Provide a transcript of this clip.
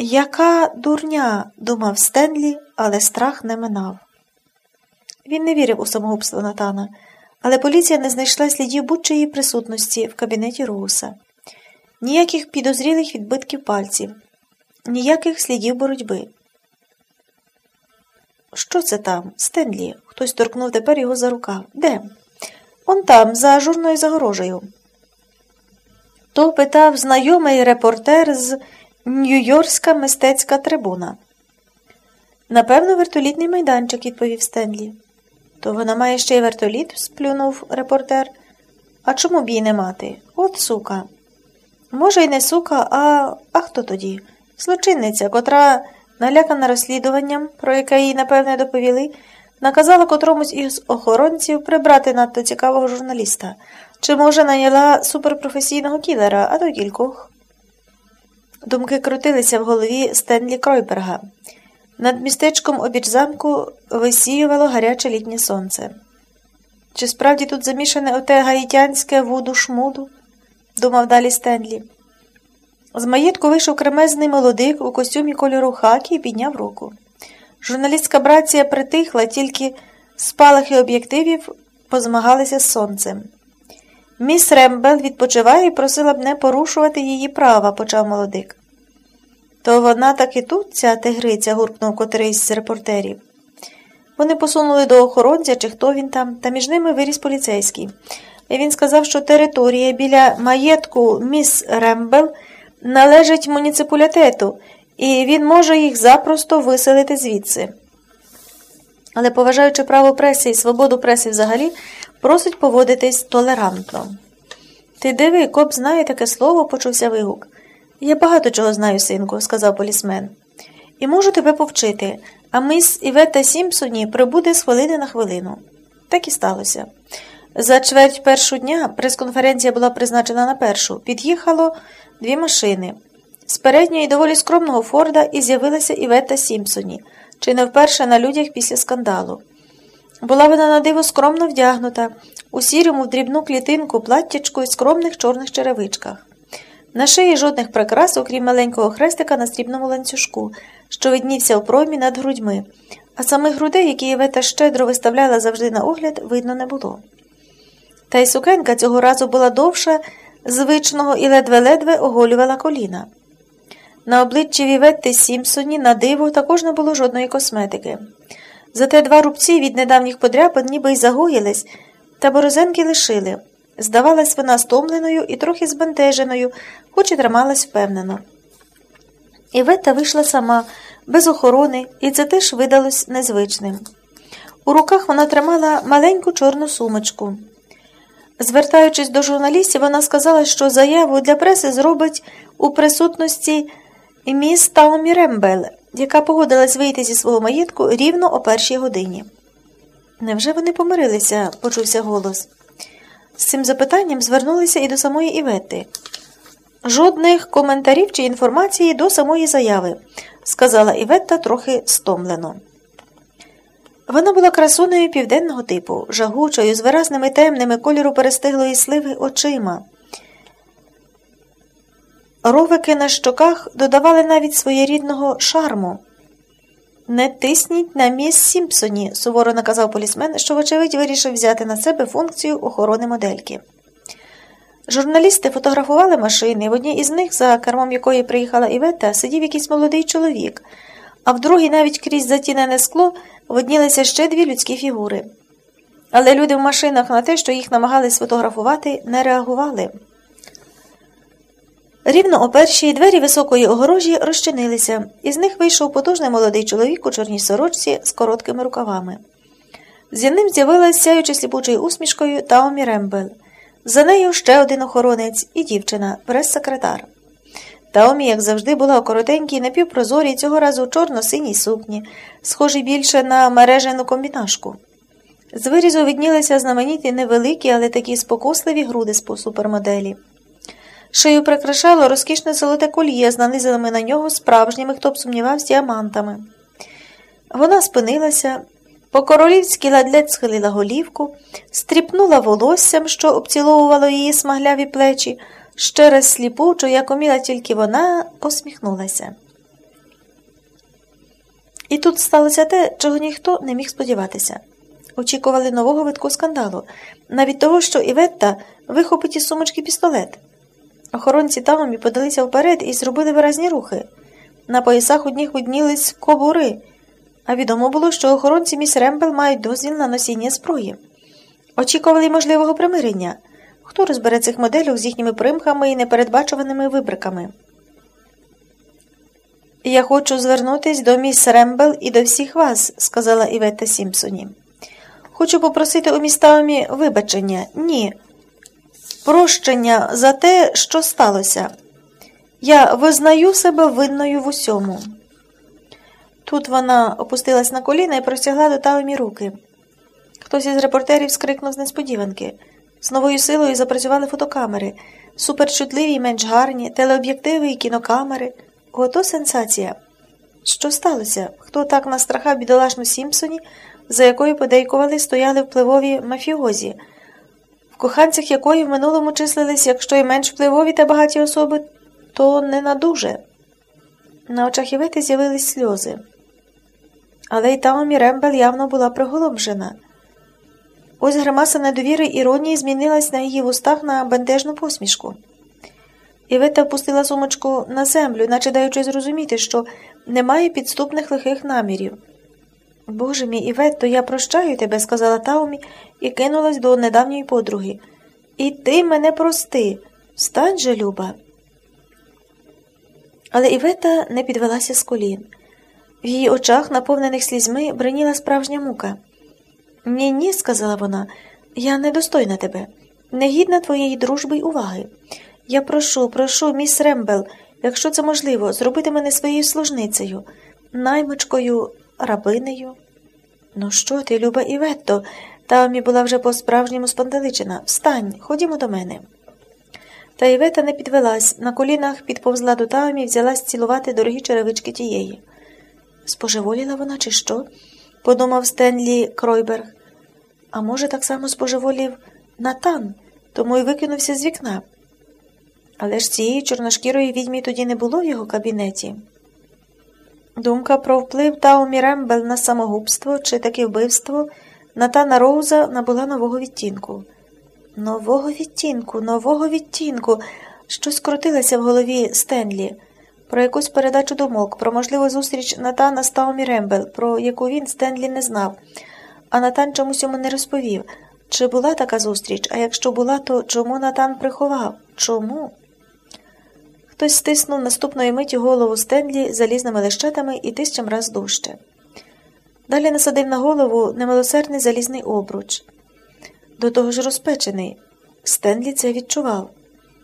Яка дурня, думав Стенлі, але страх не минав. Він не вірив у самогубство Натана, але поліція не знайшла слідів будь-чиї присутності в кабінеті Роуса, ніяких підозрілих відбитків пальців, ніяких слідів боротьби. Що це там, Стенлі? Хтось торкнув тепер його за рукав. Де? Он там, за ажурною загорожею. То питав знайомий репортер з Нью-Йоркська мистецька трибуна. Напевно, вертолітний майданчик, відповів Стенлі. То вона має ще й вертоліт, сплюнув репортер. А чому б її не мати? От сука. Може, й не сука, а а хто тоді? Злочинниця, котра, налякана розслідуванням, про яке їй, напевне, доповіли, наказала котромусь із охоронців прибрати надто цікавого журналіста, чи, може, наняла суперпрофесійного кілера, а то кількох. Думки крутилися в голові Стенлі Кройберга. Над містечком обіч замку висіювало гаряче літнє сонце. Чи справді тут замішане оте гаїтянське вуду шмуду? думав далі Стенлі. З маєтку вийшов кремезний молодик у костюмі кольору хакі і підняв руку. Журналістська брація притихла, тільки спалахи об'єктивів позмагалися з сонцем. Міс Рембел відпочиває і просила б не порушувати її права, почав молодик. То вона так і тут, ця тигриця, буркнув котрийсь з репортерів. Вони посунули до охоронця, чи хто він там, та між ними виріс поліцейський. І він сказав, що територія біля маєтку міс Рембел належить муніципалітету, і він може їх запросто виселити звідси. Але, поважаючи право преси і свободу преси взагалі, просить поводитись толерантно. Ти диви, коп знає таке слово, почувся вигук. Я багато чого знаю, синку, сказав полісмен. І можу тебе повчити, а міс Івета Сімпсоні прибуде з хвилини на хвилину. Так і сталося. За чверть першу дня прес-конференція була призначена на першу. Під'їхало дві машини. З передньої доволі скромного Форда і з'явилася Івета Сімпсоні, чи не вперше на людях після скандалу. Була вона на диво скромно вдягнута, у сірому в дрібну клітинку платтячку і скромних чорних черевичках. На шиї жодних прикрас, окрім маленького хрестика на срібному ланцюжку, що виднівся в проймі над грудьми, а самих грудей, які Євета щедро виставляла завжди на огляд, видно не було. Та й сукенка цього разу була довша, звичного і ледве-ледве оголювала коліна. На обличчі Віветти Сімпсоні на диво також не було жодної косметики. Зате два рубці від недавніх подряпин ніби й загоїлись, та борозенки лишили. Здавалась вона стомленою і трохи збентеженою, хоч і трималась впевнено. Іветта вийшла сама, без охорони, і це теж видалось незвичним. У руках вона тримала маленьку чорну сумочку. Звертаючись до журналістів, вона сказала, що заяву для преси зробить у присутності міс Таумі Рембел, яка погодилась вийти зі свого маєтку рівно о першій годині. Невже вони помирилися? почувся голос. З цим запитанням звернулися і до самої Іветти. Жодних коментарів чи інформації до самої заяви, сказала Іветта трохи стомлено. Вона була красунею південного типу, жагучою, з виразними темними кольору перестиглої сливи очима. Ровики на щоках додавали навіть своєрідного шарму. Не тисніть на міс Сімпсоні, суворо наказав полісмен, що, вочевидь, вирішив взяти на себе функцію охорони модельки. Журналісти фотографували машини, в одній із них, за кермом якої приїхала Івета, сидів якийсь молодий чоловік, а в другій, навіть крізь затінене скло, виднілися ще дві людські фігури. Але люди в машинах на те, що їх намагались сфотографувати, не реагували. Рівно о першій двері високої огорожі розчинилися, із них вийшов потужний молодий чоловік у чорній сорочці з короткими рукавами. За ним з'явилася сяючи сліпучою усмішкою Таомі Рембел. За нею ще один охоронець і дівчина, прес-секретар. Таомі, як завжди, була коротенькій, напівпрозорій, цього разу чорно-синій сукні, схожій більше на мережену комбінашку. З вирізу віднілися знамениті невеликі, але такі спокусливі груди з супермоделі. Шию прикрашало розкішне золоте кольє з нанизаними на нього справжніми, хто б сумнівався, діамантами. Вона спинилася, по королівськи ладлять схилила голівку, стріпнула волоссям, що обціловувало її смагляві плечі, ще раз сліпучо, як уміла тільки вона, посміхнулася. І тут сталося те, чого ніхто не міг сподіватися. Очікували нового витку скандалу, навіть того, що Іветта вихопить із сумочки пістолет. Охоронці Таумі подалися вперед і зробили виразні рухи. На поясах одних виднілись кобури, а відомо було, що охоронці міс Рембел мають дозвіл на носіння зброї. Очікували можливого примирення. Хто розбере цих моделів з їхніми примхами і непередбачуваними вибриками? Я хочу звернутись до міс Рембел і до всіх вас, сказала Іветта Сімпсон. Хочу попросити у містамі вибачення. Ні. Прощення за те, що сталося. Я визнаю себе винною в усьому. Тут вона опустилась на коліна і простягла до Таумі руки. Хтось із репортерів скрикнув з несподіванки. З новою силою запрацювали фотокамери, суперчутливі й менш гарні, телеоб'єктиви і кінокамери. Ото сенсація. Що сталося? Хто так настрахав бідолашну Сімпсоні, за якою подейкували стояли впливові мафіозі, коханцях якої в минулому числились, якщо й менш впливові та багаті особи, то не на. На очах Івети з'явились сльози. Але й Таомі Рембел явно була приголомшена. Ось гримаса недовіри іронії змінилась на її вустах на бентежну посмішку. Івета впустила сумочку на землю, наче даючи зрозуміти, що немає підступних лихих намірів. Боже мій Іветто, я прощаю тебе, сказала Таумі і кинулась до недавньої подруги. І ти мене прости. Встань же, Люба. Але Івета не підвелася з колін. В її очах, наповнених слізьми, бриніла справжня мука. Ні, ні, сказала вона, я недостойна тебе, негідна твоєї дружби й уваги. Я прошу, прошу, міс Рембел, якщо це можливо, зробити мене своєю служницею, наймичкою, рабинею. Ну, що ти, люба Іветто? Таомі була вже по справжньому спантеличена. Встань, ходімо до мене. Та Івета не підвелась, на колінах підповзла до Таомі і взялась цілувати дорогі черевички тієї. Спожеволіла вона, чи що? подумав Стенлі Кройберг. А може, так само спожеволів Натан, тому й викинувся з вікна. Але ж цієї чорношкірої відьмі тоді не було в його кабінеті. Думка про вплив Таумі Рембел на самогубство чи таке вбивство Натана Роуза набула нового відтінку. Нового відтінку, нового відтінку. Щось крутилося в голові Стенлі, про якусь передачу думок, про можливу зустріч Натана з Таумі Рембел, про яку він Стенлі не знав, а Натан чомусь йому не розповів. Чи була така зустріч, а якщо була, то чому Натан приховав? Чому? Хтось стиснув наступної миті голову Стенлі залізними лещатами і тисячам раз дужче. Далі насадив на голову немилосердний залізний обруч. До того ж розпечений. Стенлі це відчував.